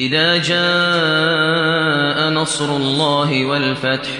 إِذَا جَاءَ نَصْرُ اللَّهِ وَالْفَتْحُ